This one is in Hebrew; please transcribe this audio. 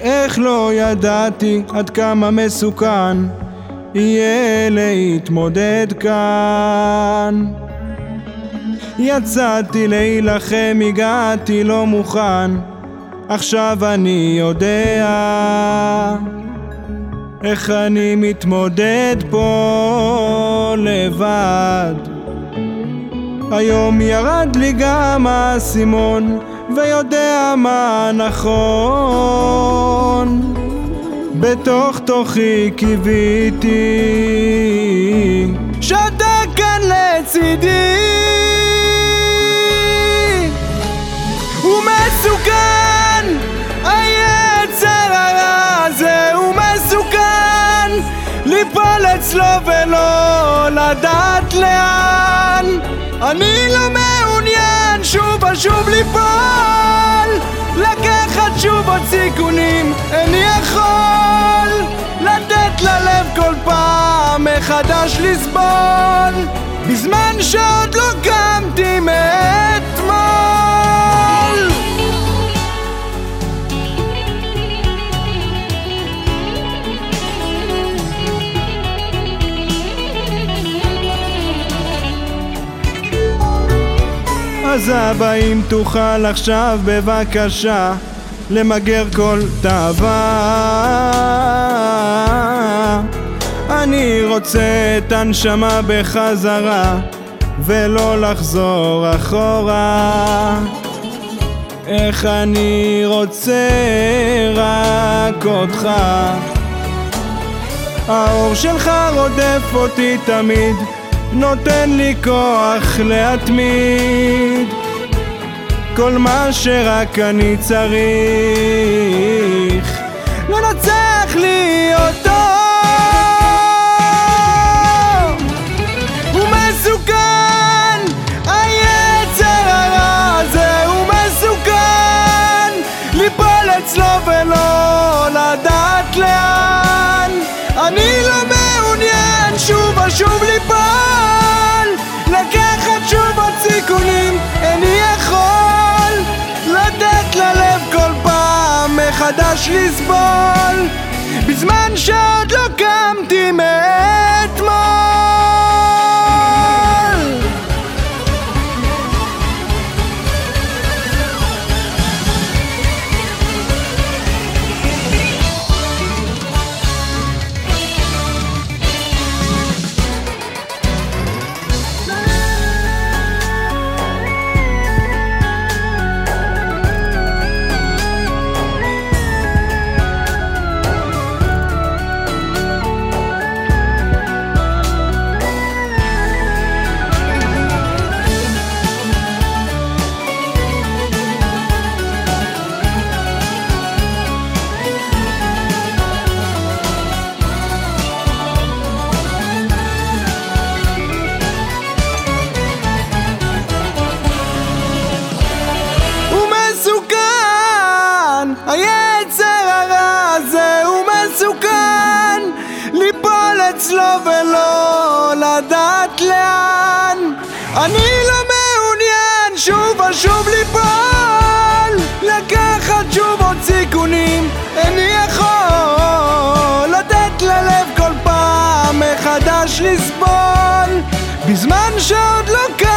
איך לא ידעתי עד כמה מסוכן יהיה להתמודד כאן. יצאתי להילחם, הגעתי לא מוכן עכשיו אני יודע איך אני מתמודד פה לבד. היום ירד לי גם האסימון ויודע מה נכון בתוך תוכי קיוויתי שאתה כאן לצידי. הוא מסוכן היצר הרע הזה הוא מסוכן ליפול אצלו ולא לדעת לאן. אני לא מעוניין שוב ושוב ליפול לקחת שוב עוד סיכונים איני יכול לתת ללב כל פעם מחדש לסבול בזמן שעוד לא קמתי מאתמול. אז אבא אם תוכל עכשיו בבקשה למגר כל תאווה. אני רוצה את הנשמה בחזרה ולא לחזור אחורה. איך אני רוצה רק אותך? האור שלך רודף אותי תמיד נותן לי כוח להתמיד כל מה שרק אני צריך מחדש לסבול בזמן שעוד לא קמתי מאתמול אני לא מעוניין שוב ושוב ליפול. לקחת שוב עוד סיכונים איני יכול לתת ללב כל פעם מחדש לסבול. בזמן שעוד לא מ...